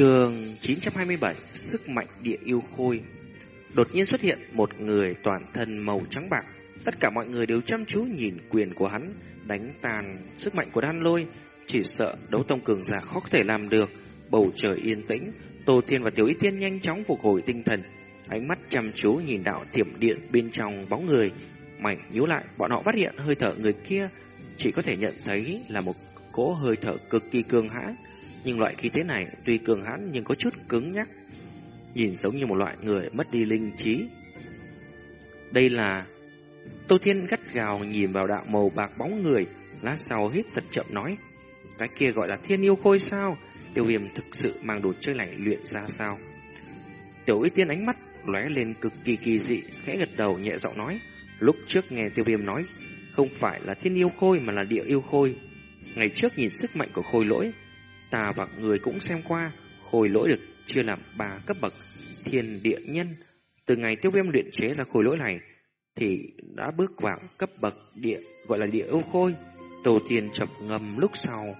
Trường 927 Sức mạnh địa yêu khôi. Đột nhiên xuất hiện một người toàn thân màu trắng bạc. Tất cả mọi người đều chăm chú nhìn quyền của hắn, Đánh tàn sức mạnh của đan lôi. Chỉ sợ đấu tông cường giả khó có thể làm được. Bầu trời yên tĩnh, Tô Thiên và Tiểu Y Tiên nhanh chóng phục hồi tinh thần. Ánh mắt chăm chú nhìn đạo tiệm điện bên trong bóng người. Mảnh nhíu lại, Bọn họ phát hiện hơi thở người kia Chỉ có thể nhận thấy là một cỗ hơi thở cực kỳ cường hãn nhưng loại khí thế này tuy cường hãn nhưng có chút cứng nhắc, nhìn giống như một loại người mất đi linh trí. Đây là Tô Thiên gắt gào nhìn vào đạo màu bạc bóng người, lát sau hít thật chậm nói, cái kia gọi là thiên yêu khôi sao? Tiêu viêm thực sự mang đồ chơi lạnh luyện ra sao? Tiểu ý tiên ánh mắt lóe lên cực kỳ kỳ dị, khẽ gật đầu nhẹ giọng nói, lúc trước nghe tiêu viêm nói, không phải là thiên yêu khôi mà là địa yêu khôi. Ngày trước nhìn sức mạnh của khôi lỗi, Ta và người cũng xem qua, khôi lỗi được chia làm ba cấp bậc, thiên địa nhân. Từ ngày tiêu viêm luyện chế ra khôi lỗi này, thì đã bước vào cấp bậc địa, gọi là địa yêu khôi. Tổ tiên chập ngầm lúc sau,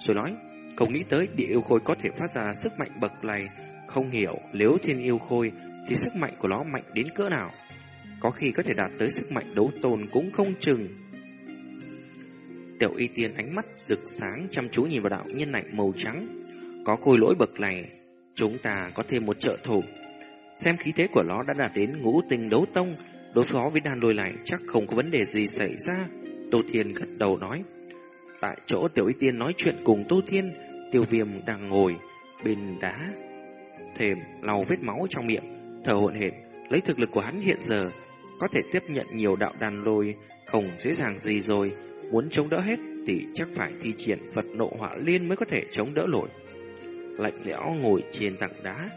rồi nói, không nghĩ tới địa yêu khôi có thể phát ra sức mạnh bậc này, không hiểu nếu thiên yêu khôi thì sức mạnh của nó mạnh đến cỡ nào. Có khi có thể đạt tới sức mạnh đấu tồn cũng không chừng. Tiểu y tiên ánh mắt rực sáng chăm chú nhìn vào đạo nhân lạnh màu trắng. Có khôi lỗi bậc này, chúng ta có thêm một trợ thủ. Xem khí thế của nó đã đạt đến ngũ tình đấu tông, đối phó với đàn lôi này chắc không có vấn đề gì xảy ra. Tô Thiên gật đầu nói. Tại chỗ Tiểu Y Tiên nói chuyện cùng Tô Thiên, Tiêu Viêm đang ngồi bên đá. Thềm lau vết máu trong miệng, thở hổn hển, lấy thực lực của hắn hiện giờ có thể tiếp nhận nhiều đạo đàn lôi không dễ dàng gì rồi. Muốn chống đỡ hết thì chắc phải thi triển Phật nộ hỏa liên mới có thể chống đỡ nổi. Lạnh lẽo ngồi trên tảng đá,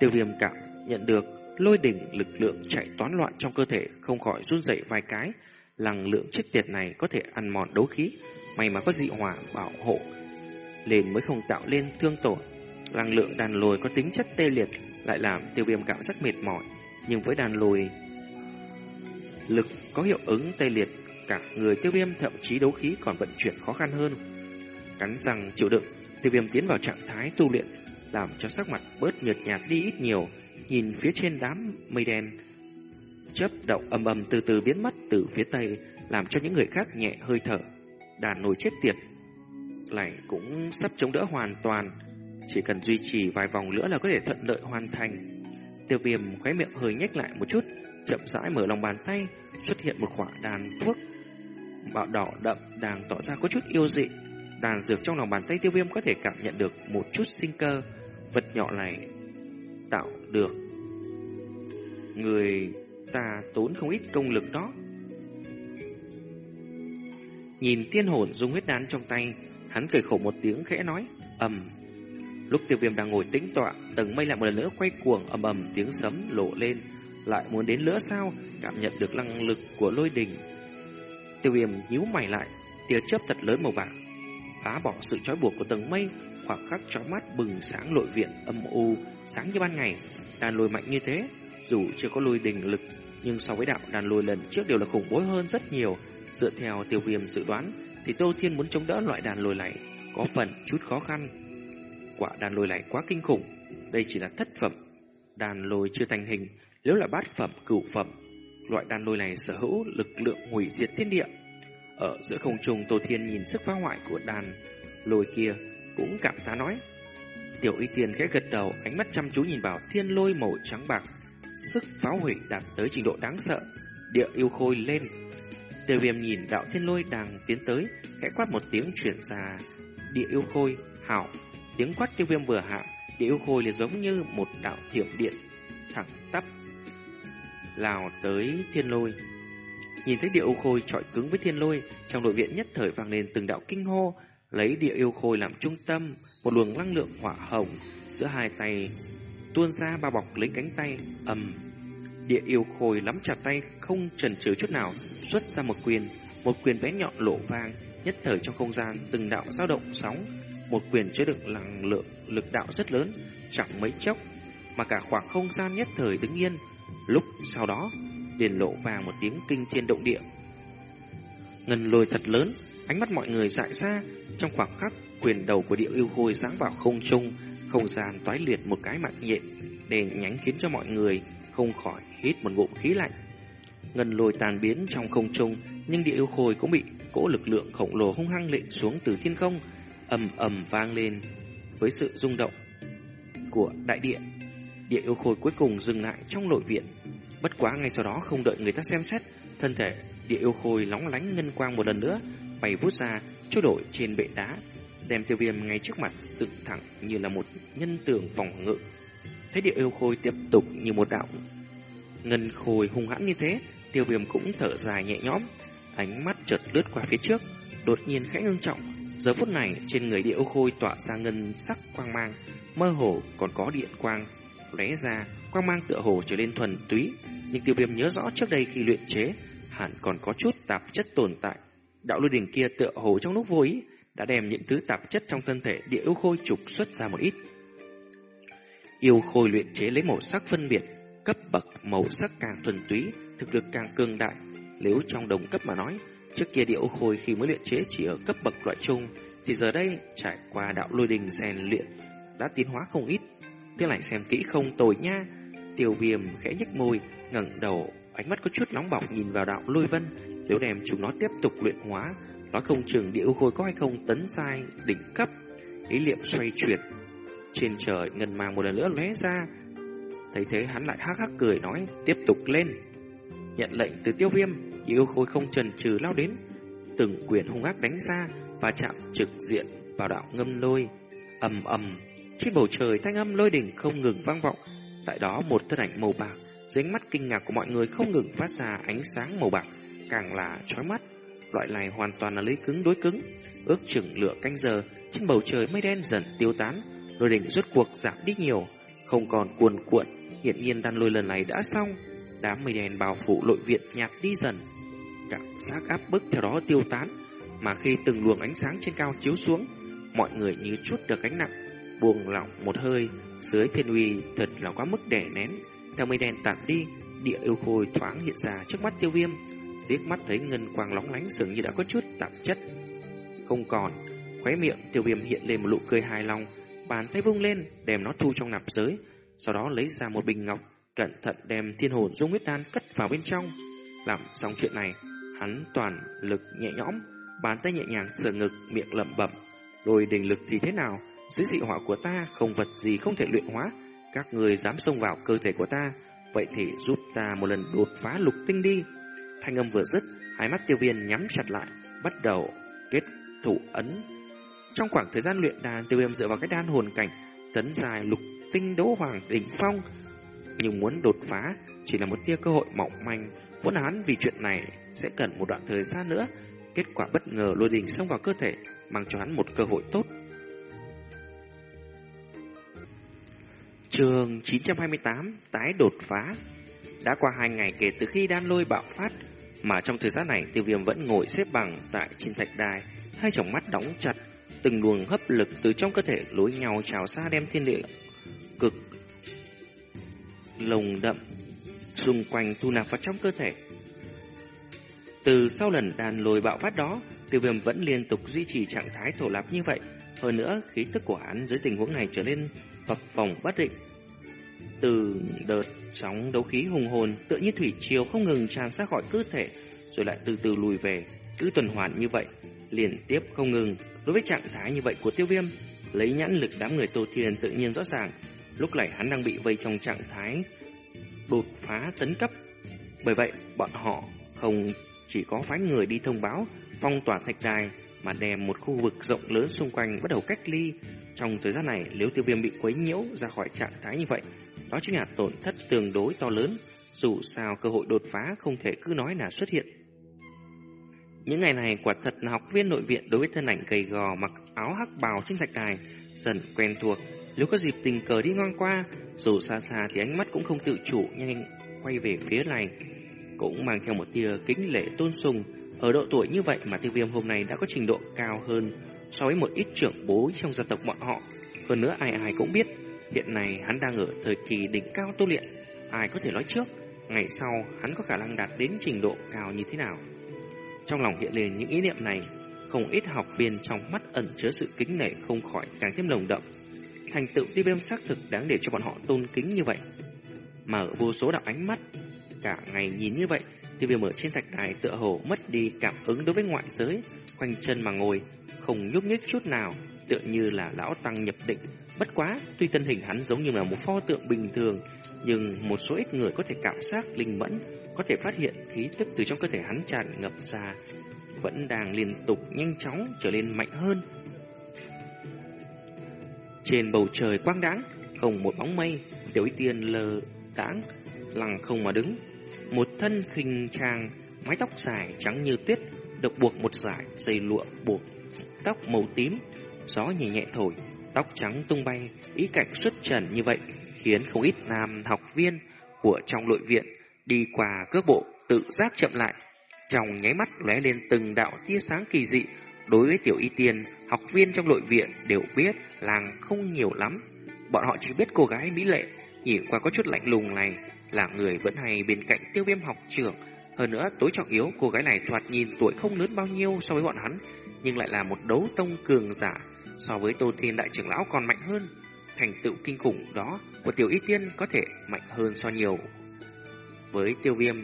tiêu viêm cảm nhận được lôi đỉnh lực lượng chạy toán loạn trong cơ thể không khỏi run rẩy vài cái. Năng lượng chết tiệt này có thể ăn mòn đấu khí, may mà có dị hỏa bảo hộ, lên mới không tạo lên thương tổn. Năng lượng đàn lồi có tính chất tê liệt lại làm tiêu viêm cảm giác mệt mỏi, nhưng với đàn lồi lực có hiệu ứng tê liệt cả người tiêu viêm thậm chí đấu khí còn vận chuyển khó khăn hơn. Cắn răng chịu đựng, tiêu viêm tiến vào trạng thái tu luyện, làm cho sắc mặt bớt nhợt nhạt đi ít nhiều, nhìn phía trên đám mây đen. Chớp động âm âm từ từ biến mất từ phía tây, làm cho những người khác nhẹ hơi thở. Đàn nồi chết tiệt, lại cũng sắp chống đỡ hoàn toàn, chỉ cần duy trì vài vòng nữa là có thể thuận lợi hoàn thành. Tiêu viêm khóe miệng hơi nhếch lại một chút, chậm rãi mở lòng bàn tay, xuất hiện một quả đàn thuốc màu đỏ đậm đang tỏ ra có chút yêu dị. Đàn dược trong lòng bàn tay tiêu viêm có thể cảm nhận được một chút sinh cơ. Vật nhỏ này tạo được. Người ta tốn không ít công lực đó. Nhìn tiên hồn dung huyết đan trong tay, hắn cười khổ một tiếng khẽ nói, ầm. Lúc tiêu viêm đang ngồi tĩnh tọa, tầng mây lại một lần nữa quay cuồng ầm ầm tiếng sấm lộ lên. Lại muốn đến lửa sao? Cảm nhận được năng lực của lôi đình Tiêu viêm nhíu mày lại, tia chớp thật lớn màu vàng, phá bỏ sự trói buộc của tầng mây, khoảng khắc chói mắt bừng sáng nội viện âm u, sáng như ban ngày. Đàn lôi mạnh như thế, dù chưa có lôi đình lực, nhưng so với đạo đàn lôi lần trước đều là khủng bố hơn rất nhiều. Dựa theo tiêu viêm dự đoán, thì Tô Thiên muốn chống đỡ loại đàn lôi này có phần chút khó khăn. Quả đàn lôi này quá kinh khủng, đây chỉ là thất phẩm. Đàn lôi chưa thành hình, nếu là bát phẩm, cửu phẩm, Loại đàn lôi này sở hữu lực lượng hủy diệt thiên địa. Ở giữa không trung Tô Thiên nhìn sức phá hoại của đàn lôi kia cũng cảm thán nói. Tiểu y tiên khẽ gật đầu, ánh mắt chăm chú nhìn vào thiên lôi màu trắng bạc. Sức phá hủy đạt tới trình độ đáng sợ. Địa yêu khôi lên. Tiêu viêm nhìn đạo thiên lôi đang tiến tới, khẽ quát một tiếng chuyển ra. Địa yêu khôi, hảo. Tiếng quát tiêu viêm vừa hạ, địa yêu khôi liền giống như một đạo thiểm điện thẳng tắp lào tới thiên lôi. Nhìn thấy địa yêu khôi trọi cứng với thiên lôi, trong đội viện nhất thời vang lên từng đạo kinh hô, lấy địa yêu khôi làm trung tâm, một luồng năng lượng hỏa hồng giữa hai tay tuôn ra bao bọc lấy cánh tay ầm. Địa yêu khôi nắm chặt tay không chần chừ chút nào, xuất ra một quyền, một quyền bé nhọn lộ vang, nhất thời trong không gian từng đạo dao động sóng, một quyền chứa đựng năng lượng lực đạo rất lớn, chẳng mấy chốc mà cả khoảng không gian nhất thời đứng yên, Lúc sau đó, liền lộ vàng một tiếng kinh thiên động địa. Ngân lôi thật lớn, ánh mắt mọi người dại ra, trong khoảng khắc, quyền đầu của địa yêu khôi giáng vào không trung, không gian toái liệt một cái mạng nhện, để nhánh khiến cho mọi người không khỏi hít một ngụm khí lạnh. Ngân lôi tàn biến trong không trung, nhưng địa yêu khôi cũng bị cỗ lực lượng khổng lồ hung hăng lệnh xuống từ thiên không, ầm ầm vang lên với sự rung động của đại địa. Địa yêu khôi cuối cùng dừng lại trong nội viện. Bất quá ngay sau đó không đợi người ta xem xét, thân thể địa yêu khôi lóng lánh ngân quang một lần nữa, bay vút ra, trôi đổi trên bệ đá, đem tiêu viêm ngay trước mặt dựng thẳng như là một nhân tường phòng ngự. Thấy địa yêu khôi tiếp tục như một đạo ngân khôi hung hãn như thế, tiêu viêm cũng thở dài nhẹ nhõm, ánh mắt chợt lướt qua phía trước, đột nhiên khẽ ngưng trọng. Giờ phút này trên người địa yêu khôi tỏa ra ngân sắc quang mang, mơ hồ còn có điện quang lóe ra, quang mang tựa hồ trở lên thuần túy, nhưng tiêu viêm nhớ rõ trước đây khi luyện chế, hẳn còn có chút tạp chất tồn tại. Đạo lôi đỉnh kia tựa hồ trong lúc vô ý đã đem những thứ tạp chất trong thân thể địa yêu khôi trục xuất ra một ít. Yêu khôi luyện chế lấy màu sắc phân biệt, cấp bậc màu sắc càng thuần túy, thực lực càng cường đại. Nếu trong đồng cấp mà nói, trước kia địa yêu khôi khi mới luyện chế chỉ ở cấp bậc loại trung, thì giờ đây trải qua đạo lôi đình rèn luyện đã tiến hóa không ít. Thế lại xem kỹ không tồi nha. Tiểu viêm khẽ nhếch môi, ngẩng đầu, ánh mắt có chút nóng bỏng nhìn vào đạo lôi vân. Nếu đem chúng nó tiếp tục luyện hóa, nói không chừng địa khôi có hay không tấn sai đỉnh cấp. Ý niệm xoay chuyển. Trên trời ngân mang một lần nữa lóe ra. Thấy thế hắn lại hắc hắc cười nói, tiếp tục lên. Nhận lệnh từ tiêu viêm, yêu khôi không chần chừ lao đến. Từng quyền hung ác đánh ra và chạm trực diện vào đạo ngâm lôi. ầm ầm trên bầu trời thanh âm lôi đỉnh không ngừng vang vọng. Tại đó một thân ảnh màu bạc, dưới mắt kinh ngạc của mọi người không ngừng phát ra ánh sáng màu bạc, càng là chói mắt. Loại này hoàn toàn là lấy cứng đối cứng. Ước chừng lửa canh giờ, trên bầu trời mây đen dần tiêu tán, lôi đỉnh rốt cuộc giảm đi nhiều, không còn cuồn cuộn. Hiện nhiên đan lôi lần này đã xong, đám mây đen bao phủ lội viện nhạt đi dần. Cảm giác áp bức theo đó tiêu tán, mà khi từng luồng ánh sáng trên cao chiếu xuống, mọi người như chút được gánh nặng, buông lỏng một hơi, dưới thiên uy thật là quá mức đè nén. Theo mây đen tản đi, địa yêu khôi thoáng hiện ra trước mắt tiêu viêm, liếc mắt thấy ngân quang lóng lánh dường như đã có chút tạp chất. Không còn, khóe miệng tiêu viêm hiện lên một nụ cười hài lòng, bàn tay vung lên, đem nó thu trong nạp giới, sau đó lấy ra một bình ngọc, cẩn thận đem thiên hồn dung huyết đan cất vào bên trong. Làm xong chuyện này, hắn toàn lực nhẹ nhõm, bàn tay nhẹ nhàng sờ ngực, miệng lẩm bẩm, rồi đình lực thì thế nào? Dưới dị hỏa của ta không vật gì không thể luyện hóa, các người dám xông vào cơ thể của ta, vậy thì giúp ta một lần đột phá lục tinh đi. Thanh âm vừa dứt, hai mắt tiêu viêm nhắm chặt lại, bắt đầu kết thủ ấn. Trong khoảng thời gian luyện đàn, tiêu viêm dựa vào cái đan hồn cảnh, tấn dài lục tinh đấu hoàng đỉnh phong. Nhưng muốn đột phá, chỉ là một tia cơ hội mỏng manh, vốn hắn vì chuyện này sẽ cần một đoạn thời gian nữa. Kết quả bất ngờ lôi đình xông vào cơ thể, mang cho hắn một cơ hội tốt. Trường 928 tái đột phá Đã qua hai ngày kể từ khi đan lôi bạo phát Mà trong thời gian này tiêu viêm vẫn ngồi xếp bằng tại trên thạch đài Hai tròng mắt đóng chặt Từng luồng hấp lực từ trong cơ thể lối nhau trào xa đem thiên địa cực lồng đậm xung quanh thu nạp vào trong cơ thể. Từ sau lần đàn lôi bạo phát đó, tiêu viêm vẫn liên tục duy trì trạng thái thổ lạp như vậy. Hơn nữa, khí tức của hắn dưới tình huống này trở nên phập phồng bất định. Từ đợt sóng đấu khí hùng hồn tựa như thủy triều không ngừng tràn ra khỏi cơ thể, rồi lại từ từ lùi về, cứ tuần hoàn như vậy, liên tiếp không ngừng. Đối với trạng thái như vậy của tiêu viêm, lấy nhãn lực đám người Tô Thiên tự nhiên rõ ràng, lúc này hắn đang bị vây trong trạng thái đột phá tấn cấp. Bởi vậy, bọn họ không chỉ có phái người đi thông báo phong tỏa thạch đài mà đem một khu vực rộng lớn xung quanh bắt đầu cách ly. Trong thời gian này, nếu tiêu viêm bị quấy nhiễu ra khỏi trạng thái như vậy, đó chính là tổn thất tương đối to lớn, dù sao cơ hội đột phá không thể cứ nói là xuất hiện. Những ngày này quả thật là học viên nội viện đối với thân ảnh gầy gò mặc áo hắc bào trên thạch đài, dần quen thuộc. Nếu có dịp tình cờ đi ngang qua, dù xa xa thì ánh mắt cũng không tự chủ nhanh quay về phía này. Cũng mang theo một tia kính lệ tôn sùng, ở độ tuổi như vậy mà tiêu viêm hôm nay đã có trình độ cao hơn so với một ít trưởng bối trong gia tộc bọn họ. Hơn nữa ai ai cũng biết, hiện nay hắn đang ở thời kỳ đỉnh cao tu luyện. Ai có thể nói trước, ngày sau hắn có khả năng đạt đến trình độ cao như thế nào. Trong lòng hiện lên những ý niệm này, không ít học viên trong mắt ẩn chứa sự kính nể không khỏi càng thêm lồng đậm. thành tựu tiêu viêm xác thực đáng để cho bọn họ tôn kính như vậy. Mở vô số đạo ánh mắt, cả ngày nhìn như vậy, tiêu viêm ở trên thạch đài tựa hồ mất đi cảm ứng đối với ngoại giới, quanh chân mà ngồi, không nhúc nhích chút nào, tựa như là lão tăng nhập định. Bất quá, tuy thân hình hắn giống như là một pho tượng bình thường, nhưng một số ít người có thể cảm giác linh mẫn, có thể phát hiện khí tức từ trong cơ thể hắn tràn ngập ra, vẫn đang liên tục nhanh chóng trở lên mạnh hơn. Trên bầu trời quang đãng, không một bóng mây, tiểu y tiên lờ đãng, lằng không mà đứng. Một thân khinh trang, mái tóc dài trắng như tuyết, được buộc một dải dây lụa buộc tóc màu tím, gió nhẹ nhẹ thổi, tóc trắng tung bay, ý cảnh xuất trần như vậy khiến không ít nam học viên của trong nội viện đi qua cước bộ tự giác chậm lại, trong nháy mắt lóe lên từng đạo tia sáng kỳ dị. Đối với tiểu y tiên, học viên trong nội viện đều biết làng không nhiều lắm. Bọn họ chỉ biết cô gái mỹ lệ, nhìn qua có chút lạnh lùng này, là người vẫn hay bên cạnh tiêu viêm học trưởng. Hơn nữa, tối trọng yếu, cô gái này thoạt nhìn tuổi không lớn bao nhiêu so với bọn hắn, nhưng lại là một đấu tông cường giả, so với Tô Thiên Đại trưởng lão còn mạnh hơn. Thành tựu kinh khủng đó của tiểu y tiên có thể mạnh hơn so nhiều. Với tiêu viêm,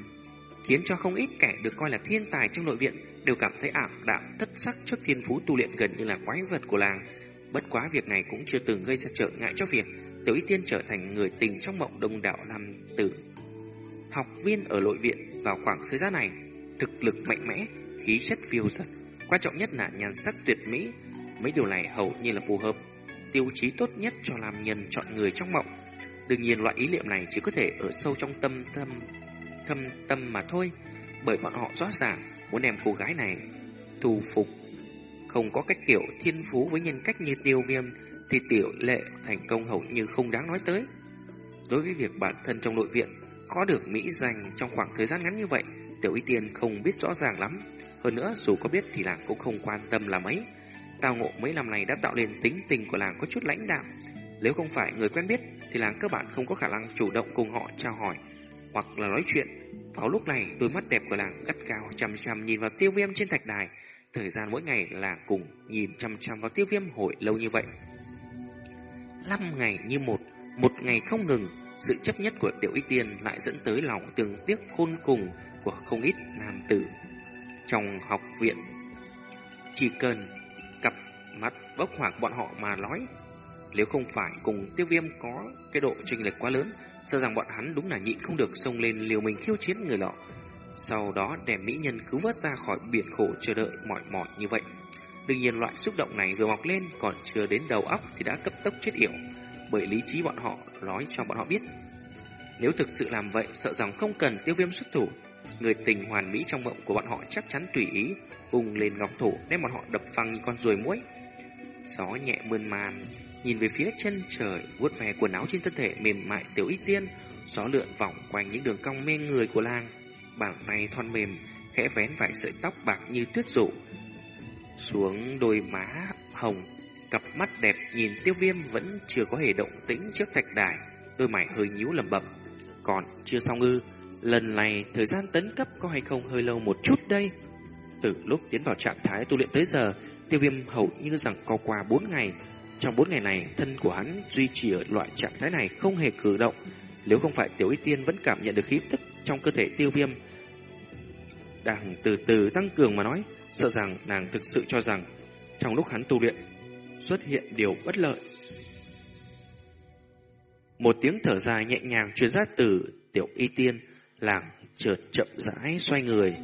khiến cho không ít kẻ được coi là thiên tài trong nội viện đều cảm thấy ảm đạm thất sắc trước thiên phú tu luyện gần như là quái vật của làng. Bất quá việc này cũng chưa từng gây ra trở ngại cho việc Tiểu Y Tiên trở thành người tình trong mộng đông đảo làm tử. Học viên ở nội viện vào khoảng thời gian này, thực lực mạnh mẽ, khí chất phiêu dật, quan trọng nhất là nhan sắc tuyệt mỹ, mấy điều này hầu như là phù hợp, tiêu chí tốt nhất cho làm nhân chọn người trong mộng. Đương nhiên loại ý niệm này chỉ có thể ở sâu trong tâm tâm thâm tâm mà thôi, bởi bọn họ rõ ràng muốn đem cô gái này thu phục. Không có cách kiểu thiên phú với nhân cách như tiêu viêm thì tiểu lệ thành công hầu như không đáng nói tới. Đối với việc bản thân trong nội viện có được mỹ danh trong khoảng thời gian ngắn như vậy, tiểu y tiên không biết rõ ràng lắm. Hơn nữa, dù có biết thì nàng cũng không quan tâm là mấy. Tao ngộ mấy năm này đã tạo nên tính tình của làng có chút lãnh đạm. Nếu không phải người quen biết, thì làng các bạn không có khả năng chủ động cùng họ chào hỏi hoặc là nói chuyện. Vào lúc này, đôi mắt đẹp của làng gắt cao chăm chăm nhìn vào tiêu viêm trên thạch đài. Thời gian mỗi ngày là cùng nhìn chăm chăm vào tiêu viêm hội lâu như vậy. Năm ngày như một, một ngày không ngừng, sự chấp nhất của tiểu y tiên lại dẫn tới lòng tương tiếc khôn cùng của không ít nam tử. Trong học viện, chỉ cần mắt bốc hỏa bọn họ mà nói, nếu không phải cùng tiêu viêm có cái độ chênh lệch quá lớn, Sợ rằng bọn hắn đúng là nhịn không được xông lên liều mình khiêu chiến người lọ. Sau đó đem mỹ nhân cứu vớt ra khỏi biển khổ chờ đợi mỏi mỏi như vậy. Đương nhiên loại xúc động này vừa mọc lên còn chưa đến đầu óc thì đã cấp tốc chết yểu. Bởi lý trí bọn họ nói cho bọn họ biết. Nếu thực sự làm vậy, sợ rằng không cần tiêu viêm xuất thủ. Người tình hoàn mỹ trong mộng của bọn họ chắc chắn tùy ý, vùng lên ngọc thủ đem bọn họ đập phăng như con ruồi muối. Gió nhẹ mơn man nhìn về phía chân trời, vuốt ve quần áo trên thân thể mềm mại tiểu y tiên, gió lượn vòng quanh những đường cong mê người của lang. Bàn tay thon mềm, khẽ vén vài sợi tóc bạc như tuyết rủ. Xuống đôi má hồng, cặp mắt đẹp nhìn tiêu viêm vẫn chưa có hề động tĩnh trước thạch đài, đôi mày hơi nhíu lẩm bẩm. Còn chưa xong ư, lần này thời gian tấn cấp có hay không hơi lâu một chút đây? Từ lúc tiến vào trạng thái tu luyện tới giờ, tiêu viêm hầu như rằng có qua 4 ngày, trong bốn ngày này, thân của hắn duy trì ở loại trạng thái này không hề cử động. Nếu không phải Tiểu Y Tiên vẫn cảm nhận được khí tức trong cơ thể tiêu viêm, đang từ từ tăng cường mà nói, sợ rằng nàng thực sự cho rằng trong lúc hắn tu luyện xuất hiện điều bất lợi. Một tiếng thở dài nhẹ nhàng truyền ra từ Tiểu Y Tiên, làng chợt chậm rãi xoay người,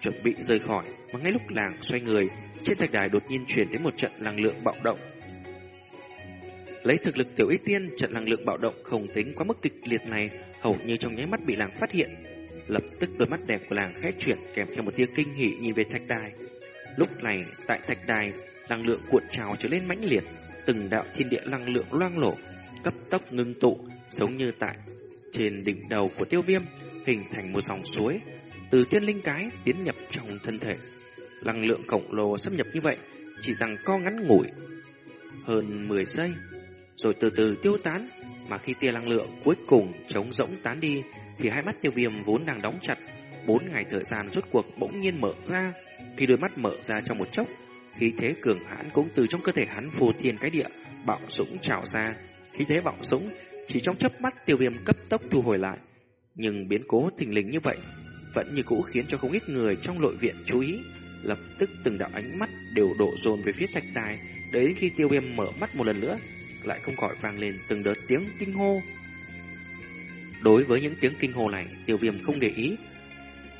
chuẩn bị rời khỏi, mà ngay lúc làng xoay người, trên thạch đài đột nhiên truyền đến một trận năng lượng bạo động. Lấy thực lực tiểu y tiên, trận năng lượng bạo động không tính quá mức kịch liệt này hầu như trong nháy mắt bị làng phát hiện. Lập tức đôi mắt đẹp của làng khẽ chuyển kèm theo một tia kinh hỉ nhìn về thạch đài. Lúc này, tại thạch đài, năng lượng cuộn trào trở lên mãnh liệt, từng đạo thiên địa năng lượng loang lổ, cấp tốc ngưng tụ, giống như tại trên đỉnh đầu của tiêu viêm, hình thành một dòng suối, từ thiên linh cái tiến nhập trong thân thể. Năng lượng khổng lồ xâm nhập như vậy, chỉ rằng co ngắn ngủi hơn 10 giây rồi từ từ tiêu tán, mà khi tia năng lượng cuối cùng trống rỗng tán đi, thì hai mắt tiêu viêm vốn đang đóng chặt, bốn ngày thời gian rốt cuộc bỗng nhiên mở ra. Khi đôi mắt mở ra trong một chốc, khí thế cường hãn cũng từ trong cơ thể hắn phù thiên cái địa, bạo súng trào ra. Khí thế bạo súng chỉ trong chớp mắt tiêu viêm cấp tốc thu hồi lại. Nhưng biến cố thình lình như vậy vẫn như cũ khiến cho không ít người trong nội viện chú ý. Lập tức từng đạo ánh mắt đều đổ dồn về phía thạch đài, đến khi tiêu viêm mở mắt một lần nữa, lại không khỏi vang lên từng đợt tiếng kinh hô. Đối với những tiếng kinh hô này, tiêu viêm không để ý,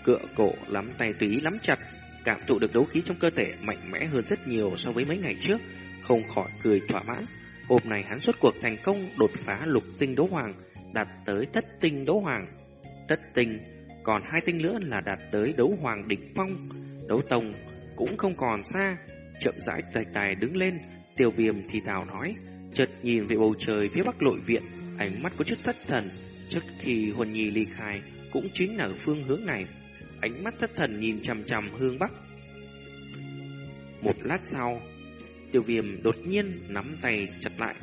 cựa cổ lắm tay tùy ý lắm chặt, cảm thụ được đấu khí trong cơ thể mạnh mẽ hơn rất nhiều so với mấy ngày trước, không khỏi cười thỏa mãn. Hôm nay hắn xuất cuộc thành công đột phá lục tinh đấu hoàng, đạt tới thất tinh đấu hoàng. Thất tinh, còn hai tinh nữa là đạt tới đấu hoàng đỉnh phong, đấu tông cũng không còn xa. Chậm rãi tài tài đứng lên, tiêu viêm thì thào nói, chợt nhìn về bầu trời phía bắc nội viện, ánh mắt có chút thất thần. Trước khi Huân Nhi ly khai, cũng chính là ở phương hướng này ánh mắt thất thần nhìn chằm chằm hướng bắc. Một lát sau, tiêu viêm đột nhiên nắm tay chặt lại.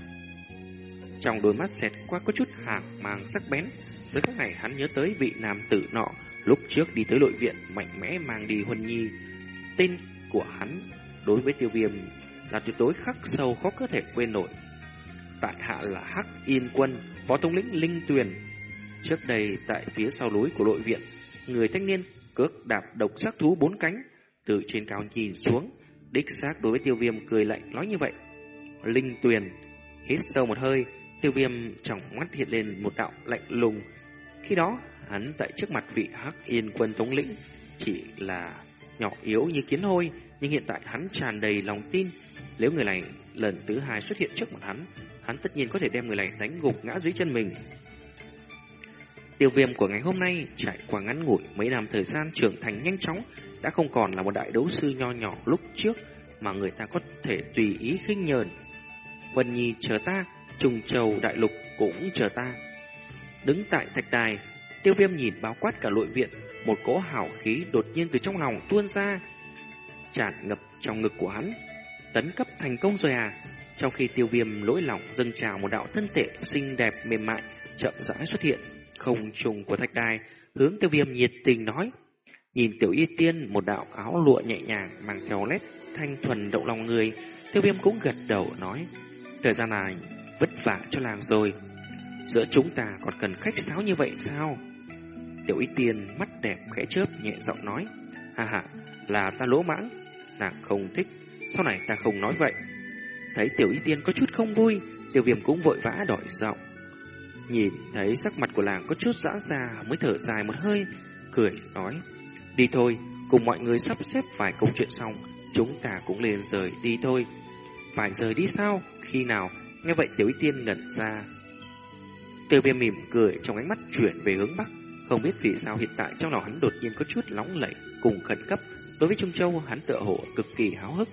Trong đôi mắt xẹt qua có chút hàng mang sắc bén, giữa các ngày hắn nhớ tới vị nam tử nọ lúc trước đi tới nội viện mạnh mẽ mang đi huân nhi. Tên của hắn đối với tiêu viêm là tuyệt đối khắc sâu khó có thể quên nổi. Tại hạ là Hắc Yên Quân, phó thống lĩnh Linh Tuyền. Trước đây tại phía sau núi của nội viện, người thanh niên cước đạp độc sắc thú bốn cánh, từ trên cao nhìn xuống, đích xác đối với tiêu viêm cười lạnh nói như vậy. Linh tuyền, hít sâu một hơi, tiêu viêm trong mắt hiện lên một đạo lạnh lùng. Khi đó, hắn tại trước mặt vị hắc yên quân thống lĩnh, chỉ là nhỏ yếu như kiến hôi, nhưng hiện tại hắn tràn đầy lòng tin. Nếu người này lần thứ hai xuất hiện trước mặt hắn, hắn tất nhiên có thể đem người này đánh gục ngã dưới chân mình. Tiêu viêm của ngày hôm nay trải qua ngắn ngủi mấy năm thời gian trưởng thành nhanh chóng, đã không còn là một đại đấu sư nho nhỏ lúc trước mà người ta có thể tùy ý khinh nhờn. Vân Nhi chờ ta, Trùng Châu Đại Lục cũng chờ ta. Đứng tại thạch đài, tiêu viêm nhìn bao quát cả nội viện, một cỗ hào khí đột nhiên từ trong lòng tuôn ra, tràn ngập trong ngực của hắn. Tấn cấp thành công rồi à? Trong khi tiêu viêm lỗi lỏng dâng trào một đạo thân thể xinh đẹp mềm mại, chậm rãi xuất hiện không trùng của thạch đài, hướng tiêu viêm nhiệt tình nói. Nhìn tiểu y tiên một đạo áo lụa nhẹ nhàng mang theo nét thanh thuần động lòng người, tiêu viêm cũng gật đầu nói. Thời gian này vất vả cho làng rồi. Giữa chúng ta còn cần khách sáo như vậy sao? Tiểu y tiên mắt đẹp khẽ chớp nhẹ giọng nói. ha ha là ta lỗ mãng. Nàng không thích, sau này ta không nói vậy. Thấy tiểu y tiên có chút không vui, tiểu viêm cũng vội vã đổi giọng. Nhìn thấy sắc mặt của làng có chút giãn ra mới thở dài một hơi, cười nói. Đi thôi, cùng mọi người sắp xếp vài công chuyện xong, chúng ta cũng lên rời đi thôi. Phải rời đi sao? Khi nào? Nghe vậy Tiểu Y Tiên ngẩn ra. Tiêu viêm mỉm cười trong ánh mắt chuyển về hướng Bắc. Không biết vì sao hiện tại trong lòng hắn đột nhiên có chút nóng lẩy cùng khẩn cấp. Đối với Trung Châu hắn tựa hồ cực kỳ háo hức.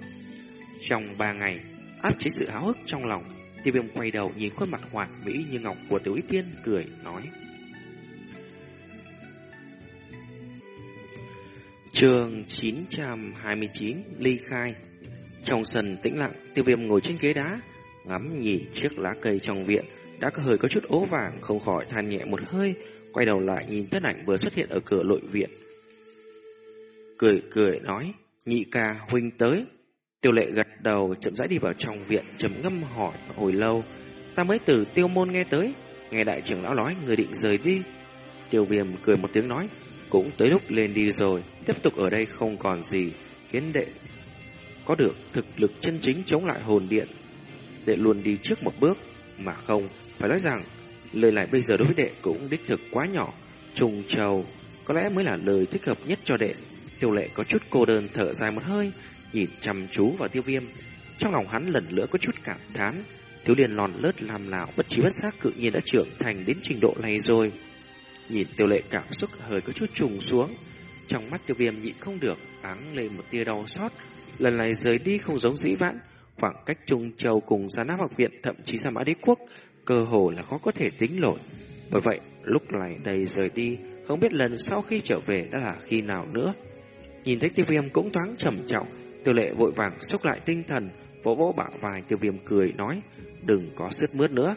Trong ba ngày, áp chế sự háo hức trong lòng, Tiêu viêm quay đầu nhìn khuôn mặt hoàn mỹ như ngọc của tiểu ý tiên, cười, nói. Trường 929 Ly Khai Trong sân tĩnh lặng, tiêu viêm ngồi trên ghế đá, ngắm nhìn chiếc lá cây trong viện, đã có hơi có chút ố vàng, không khỏi than nhẹ một hơi, quay đầu lại nhìn thân ảnh vừa xuất hiện ở cửa nội viện. Cười cười nói, nhị ca huynh tới. Tiêu lệ gật đầu chậm rãi đi vào trong viện trầm ngâm hỏi hồi lâu. Ta mới từ tiêu môn nghe tới, nghe đại trưởng lão nói người định rời đi. Tiêu viêm cười một tiếng nói, cũng tới lúc lên đi rồi, tiếp tục ở đây không còn gì, khiến đệ có được thực lực chân chính chống lại hồn điện. Đệ luôn đi trước một bước, mà không, phải nói rằng, lời này bây giờ đối với đệ cũng đích thực quá nhỏ. Trùng trầu, có lẽ mới là lời thích hợp nhất cho đệ. Tiêu lệ có chút cô đơn thở dài một hơi, nhìn chăm chú vào tiêu viêm. Trong lòng hắn lần nữa có chút cảm thán, thiếu liên lòn lớt làm lào bất trí bất giác cự nhiên đã trưởng thành đến trình độ này rồi. Nhìn tiêu lệ cảm xúc hơi có chút trùng xuống, trong mắt tiêu viêm nhịn không được, áng lên một tia đau xót. Lần này rời đi không giống dĩ vãng, khoảng cách Trung Châu cùng Gia Nam học viện thậm chí ra Mã Đế Quốc, cơ hồ là khó có thể tính nổi. Bởi vậy, lúc này đầy rời đi, không biết lần sau khi trở về đã là khi nào nữa. Nhìn thấy tiêu viêm cũng thoáng trầm trọng, Tiêu lệ vội vàng xúc lại tinh thần, vỗ vỗ bả vai tiêu viêm cười nói, đừng có sướt mướt nữa.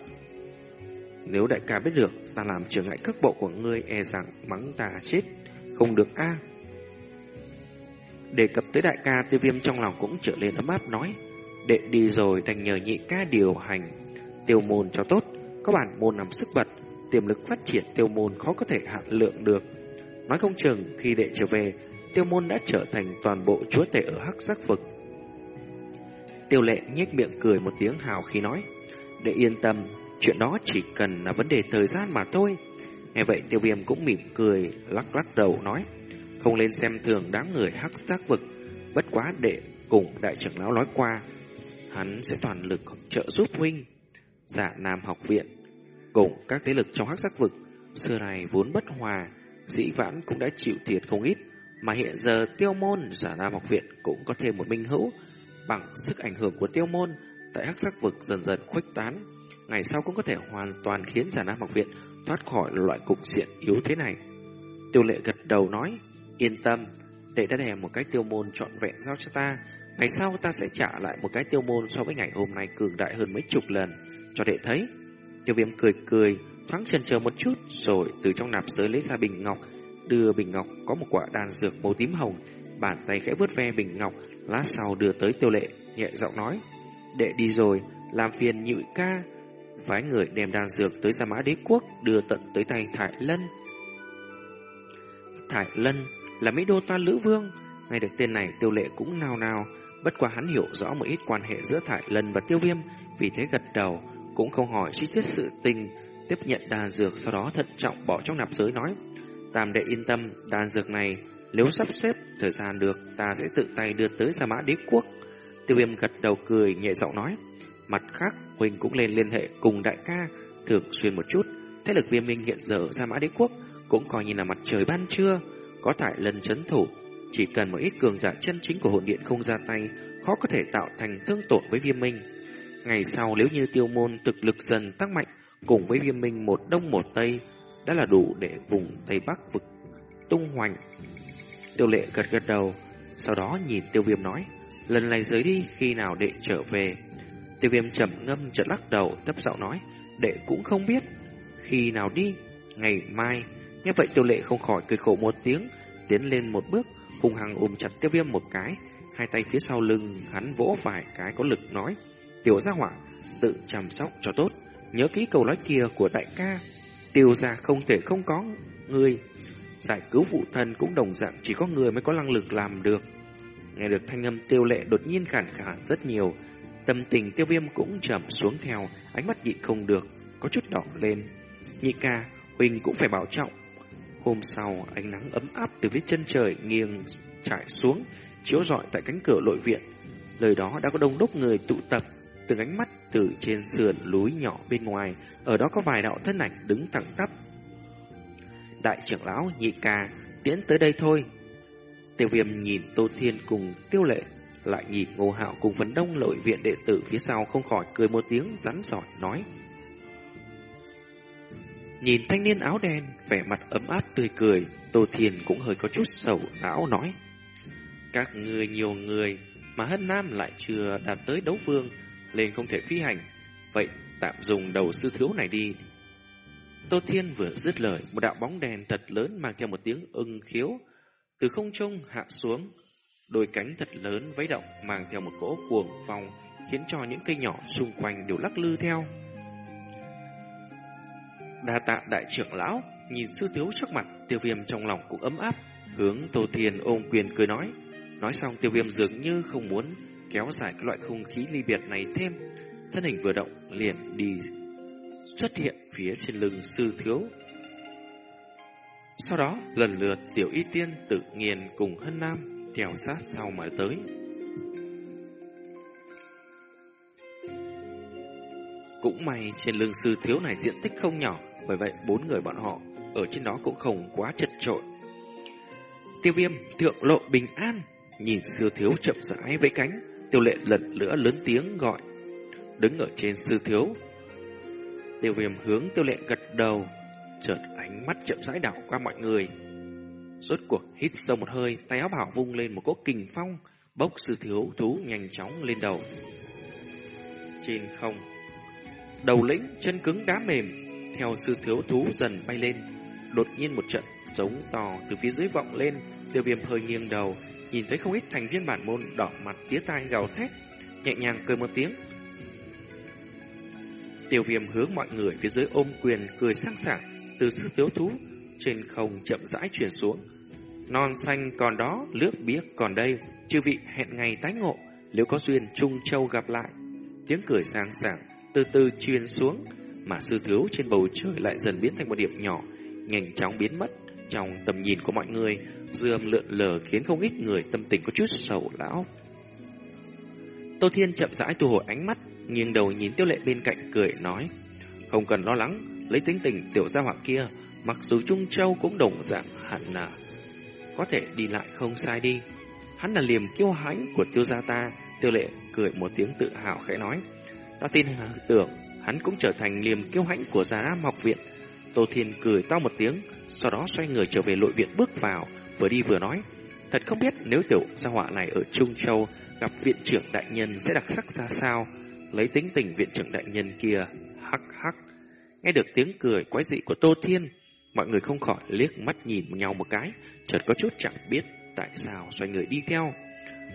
Nếu đại ca biết được ta làm trở ngại cước bộ của ngươi e rằng mắng ta chết, không được a. Đề cập tới đại ca tiêu viêm trong lòng cũng trở lên ấm áp nói Đệ đi rồi đành nhờ nhị ca điều hành Tiêu môn cho tốt, Có bản môn nằm sức bật Tiềm lực phát triển tiêu môn khó có thể hạn lượng được. Nói không chừng, khi đệ trở về, Tiêu môn đã trở thành toàn bộ chúa tể ở hắc sắc vực. Tiêu lệ nhếch miệng cười một tiếng hào khi nói, Đệ yên tâm, Chuyện đó chỉ cần là vấn đề thời gian mà thôi. Nghe vậy, tiêu viêm cũng mỉm cười, Lắc lắc đầu nói, Không lên xem thường đáng người hắc sắc vực, Bất quá đệ cùng đại trưởng lão nói qua, Hắn sẽ toàn lực trợ giúp huynh. Giả Nam học viện. Cùng các thế lực trong hắc sắc vực, Xưa này vốn bất hòa, Dĩ vãn cũng đã chịu thiệt không ít, Mà hiện giờ tiêu môn, giả Nam học viện Cũng có thêm một minh hữu. Bằng sức ảnh hưởng của tiêu môn, Tại hắc sắc vực dần dần khuếch tán, Ngày sau cũng có thể hoàn toàn khiến giả Nam học viện Thoát khỏi loại cục diện yếu thế này. Tiêu lệ gật đầu nói, Yên tâm Để đã đè một cái tiêu môn trọn vẹn giao cho ta, Ngày sau ta sẽ trả lại một cái tiêu môn So với ngày hôm nay cường đại hơn mấy chục lần. Cho đệ thấy. Tiêu viêm cười cười, thoáng chần chờ một chút, Rồi từ trong nạp giới lấy ra bình ngọc, Đưa bình ngọc có một quả đan dược màu tím hồng. Bàn tay khẽ vớt ve bình ngọc, Lát sau đưa tới tiêu lệ, Nhẹ giọng nói, Đệ đi rồi, Làm phiền nhự ca. Phái người đem đan dược tới Gia Mã Đế Quốc, Đưa tận tới tay Thải Lân. Thải Lân là Mỹ Đô Ta Lữ Vương. Nghe được tên này, tiêu lệ cũng nào nào Bất quá hắn hiểu rõ một ít quan hệ giữa Thải Lân và Tiêu Viêm, Vì thế gật đầu cũng không hỏi chi tiết sự tình Tiếp nhận đan dược sau đó thận trọng bỏ trong nạp giới nói Tam đệ yên tâm Đan dược này nếu sắp xếp thời gian được Ta sẽ tự tay đưa tới Sa Mã Đế Quốc. Tiêu Viêm gật đầu cười nhẹ giọng nói Mặt khác Huỳnh cũng lên liên hệ cùng đại ca Thường xuyên một chút. Thế lực viêm minh hiện giờ Sa Mã Đế Quốc Cũng coi như là mặt trời ban trưa Có tại lần chấn thủ. Chỉ cần một ít cường giả chân chính của hồn điện không ra tay, khó có thể tạo thành thương tổn với viêm minh. Ngày sau nếu như tiêu môn thực lực dần tăng mạnh, cùng với viêm minh một đông một tây, đã là đủ để vùng Tây Bắc vực tung hoành. Tiêu lệ gật gật đầu, sau đó nhìn tiêu viêm nói, lần này rời đi khi nào đệ trở về. Tiêu viêm trầm ngâm chợt lắc đầu, thấp giọng nói, đệ cũng không biết, khi nào đi, ngày mai. Như vậy tiêu lệ không khỏi cười khổ một tiếng, tiến lên một bước, hung hăng ôm chặt tiêu viêm một cái, hai tay phía sau lưng hắn vỗ vài cái có lực nói, tiểu gia hỏa, tự chăm sóc cho tốt, nhớ kỹ câu nói kia của đại ca, tiêu gia không thể không có người, giải cứu phụ thân cũng đồng dạng chỉ có người mới có năng lực làm được. Nghe được thanh âm tiêu lệ đột nhiên khản khản rất nhiều, tâm tình tiêu viêm cũng trầm xuống theo, ánh mắt nhịn không được, có chút đỏ lên. Nhị ca, Huỳnh cũng phải bảo trọng, Hôm sau, ánh nắng ấm áp từ phía chân trời nghiêng trải xuống, chiếu rọi tại cánh cửa nội viện. Lời đó đã có đông đúc người tụ tập, từng ánh mắt từ trên sườn núi nhỏ bên ngoài, ở đó có vài đạo thân ảnh đứng thẳng tắp. Đại trưởng lão nhị ca tiến tới đây thôi. Tiêu viêm nhìn Tô Thiên cùng tiêu lệ, lại nhìn ngô hạo cùng vấn đông nội viện đệ tử phía sau không khỏi cười một tiếng rắn giỏi nói. Nhìn thanh niên áo đen, vẻ mặt ấm áp tươi cười, Tô thiên cũng hơi có chút sầu não nói. Các người nhiều người, mà Hân Nam lại chưa đạt tới đấu vương, nên không thể phi hành. Vậy tạm dùng đầu sư thiếu này đi. Tô Thiên vừa dứt lời, một đạo bóng đèn thật lớn mang theo một tiếng ưng khiếu, từ không trung hạ xuống. Đôi cánh thật lớn vẫy động mang theo một cỗ cuồng phong, khiến cho những cây nhỏ xung quanh đều lắc lư theo. Đa tạ đại trưởng lão, nhìn sư thiếu trước mặt, tiêu viêm trong lòng cũng ấm áp, hướng Tô Thiên ôm quyền cười nói. Nói xong tiêu viêm dường như không muốn kéo dài cái loại không khí ly biệt này thêm. Thân hình vừa động liền đi xuất hiện phía trên lưng sư thiếu. Sau đó, lần lượt tiểu y tiên tự nghiền cùng hân nam theo sát sau mà tới. Cũng may trên lưng sư thiếu này diện tích không nhỏ, bởi vậy bốn người bọn họ ở trên đó cũng không quá chật trội. Tiêu viêm thượng lộ bình an, nhìn sư thiếu chậm rãi với cánh, tiêu lệ lần nữa lớn tiếng gọi. Đứng ở trên sư thiếu, tiêu viêm hướng tiêu lệ gật đầu, chợt ánh mắt chậm rãi đảo qua mọi người. Rốt cuộc hít sâu một hơi, tay áo bảo vung lên một cỗ kình phong, bốc sư thiếu thú nhanh chóng lên đầu. Trên không, đầu lĩnh chân cứng đá mềm, theo sư thiếu thú dần bay lên, đột nhiên một trận giống to từ phía dưới vọng lên, Tiêu viêm hơi nghiêng đầu, nhìn thấy không ít thành viên bản môn đỏ mặt tía tai gào thét, nhẹ nhàng cười một tiếng. Tiêu viêm hướng mọi người phía dưới ôm quyền cười sang sảng từ sư tiếu thú trên không chậm rãi chuyển xuống. Non xanh còn đó, lướt biếc còn đây, chư vị hẹn ngày tái ngộ, nếu có duyên Trung Châu gặp lại. Tiếng cười sang sảng từ từ truyền xuống, mà sư thiếu trên bầu trời lại dần biến thành một điểm nhỏ, nhanh chóng biến mất trong tầm nhìn của mọi người, dương lượn lờ khiến không ít người tâm tình có chút sầu lão. Tô Thiên chậm rãi thu hồi ánh mắt, nghiêng đầu nhìn Tiêu Lệ bên cạnh cười nói: "Không cần lo lắng, lấy tính tình tiểu gia hỏa kia, mặc dù Trung Châu cũng đồng dạng hẳn là có thể đi lại không sai đi." Hắn là liềm kiêu hãnh của Tiêu gia ta, Tiêu Lệ cười một tiếng tự hào khẽ nói: "Ta tin tưởng hắn cũng trở thành liềm kiêu hãnh của Già Nam học viện." Tô Thiên cười to một tiếng, sau đó xoay người trở về nội viện bước vào, vừa đi vừa nói. Thật không biết nếu tiểu gia họa này ở Trung Châu gặp viện trưởng đại nhân sẽ đặc sắc ra sao, lấy tính tình viện trưởng đại nhân kia, hắc hắc. Nghe được tiếng cười quái dị của Tô Thiên, mọi người không khỏi liếc mắt nhìn nhau một cái, chợt có chút chẳng biết tại sao xoay người đi theo.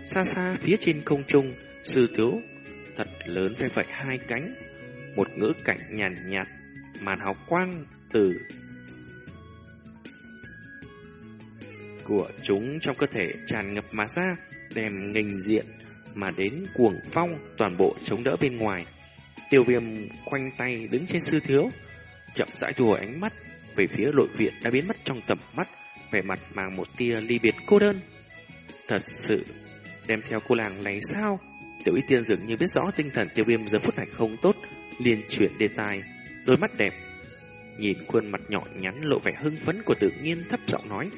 Xa xa phía trên không trung, sư thiếu thật lớn phải phải hai cánh, một ngữ cảnh nhàn nhạt, màn hào quang từ của chúng trong cơ thể tràn ngập mà ra, đem nghênh diện mà đến cuồng phong toàn bộ chống đỡ bên ngoài. Tiêu viêm quanh tay đứng trên sư thiếu, chậm rãi thu hồi ánh mắt về phía nội viện đã biến mất trong tầm mắt, vẻ mặt mang một tia ly biệt cô đơn. Thật sự, đem theo cô làng này sao? Tiểu y tiên dường như biết rõ tinh thần tiêu viêm giờ phút này không tốt, liền chuyển đề tài, đôi mắt đẹp. Nhìn khuôn mặt nhỏ nhắn lộ vẻ hưng phấn của tự nhiên thấp giọng nói.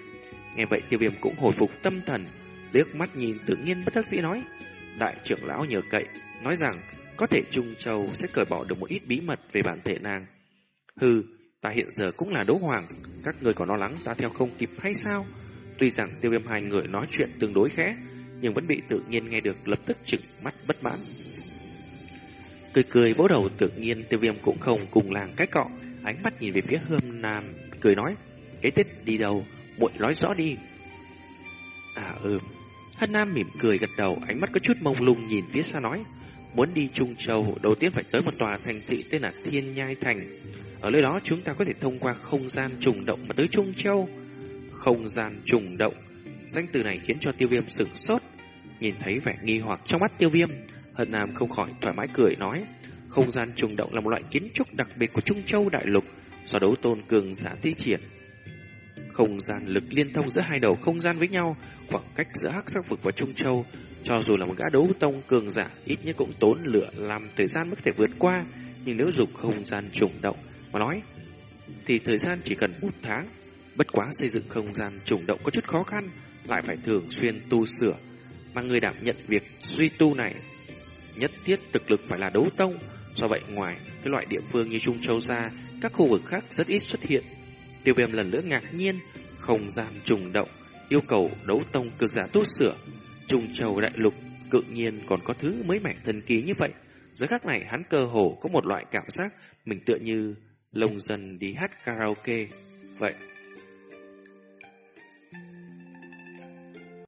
Nghe vậy tiêu viêm cũng hồi phục tâm thần, liếc mắt nhìn tự nhiên bất đắc dĩ nói. Đại trưởng lão nhờ cậy, nói rằng có thể Trung Châu sẽ cởi bỏ được một ít bí mật về bản thể nàng. Hừ, ta hiện giờ cũng là đấu hoàng, các người còn lo lắng ta theo không kịp hay sao? Tuy rằng tiêu viêm hai người nói chuyện tương đối khẽ, nhưng vẫn bị tự nhiên nghe được lập tức trừng mắt bất mãn. Cười cười vỗ đầu tự nhiên tiêu viêm cũng không cùng làng cách cọ, ánh mắt nhìn về phía hương nam, cười nói, cái tết đi đâu, muội nói rõ đi. À ừ, Hân Nam mỉm cười gật đầu, ánh mắt có chút mông lung nhìn phía xa nói, muốn đi Trung Châu, đầu tiên phải tới một tòa thành thị tên là Thiên Nhai Thành. Ở nơi đó chúng ta có thể thông qua không gian trùng động mà tới Trung Châu. Không gian trùng động, danh từ này khiến cho tiêu viêm sửng sốt. Nhìn thấy vẻ nghi hoặc trong mắt tiêu viêm, Hận Nam không khỏi thoải mái cười nói, không gian trùng động là một loại kiến trúc đặc biệt của Trung Châu Đại Lục, do đấu tôn cường giả thi triển. Không gian lực liên thông giữa hai đầu không gian với nhau, khoảng cách giữa hắc sắc vực và Trung Châu, cho dù là một gã đấu tông cường giả, ít nhất cũng tốn lửa làm thời gian mới có thể vượt qua, nhưng nếu dùng không gian trùng động mà nói, thì thời gian chỉ cần một tháng. Bất quá xây dựng không gian trùng động có chút khó khăn, lại phải thường xuyên tu sửa, mà người đảm nhận việc duy tu này nhất thiết thực lực phải là đấu tông. Do vậy ngoài cái loại địa phương như Trung Châu ra, các khu vực khác rất ít xuất hiện. Tiêu viêm lần nữa ngạc nhiên, không dám trùng động, yêu cầu đấu tông cực giả tu sửa. Trung Châu đại lục cự nhiên còn có thứ mới mẻ thần kỳ như vậy. Giờ khắc này hắn cơ hồ có một loại cảm giác mình tựa như lồng dần đi hát karaoke. Vậy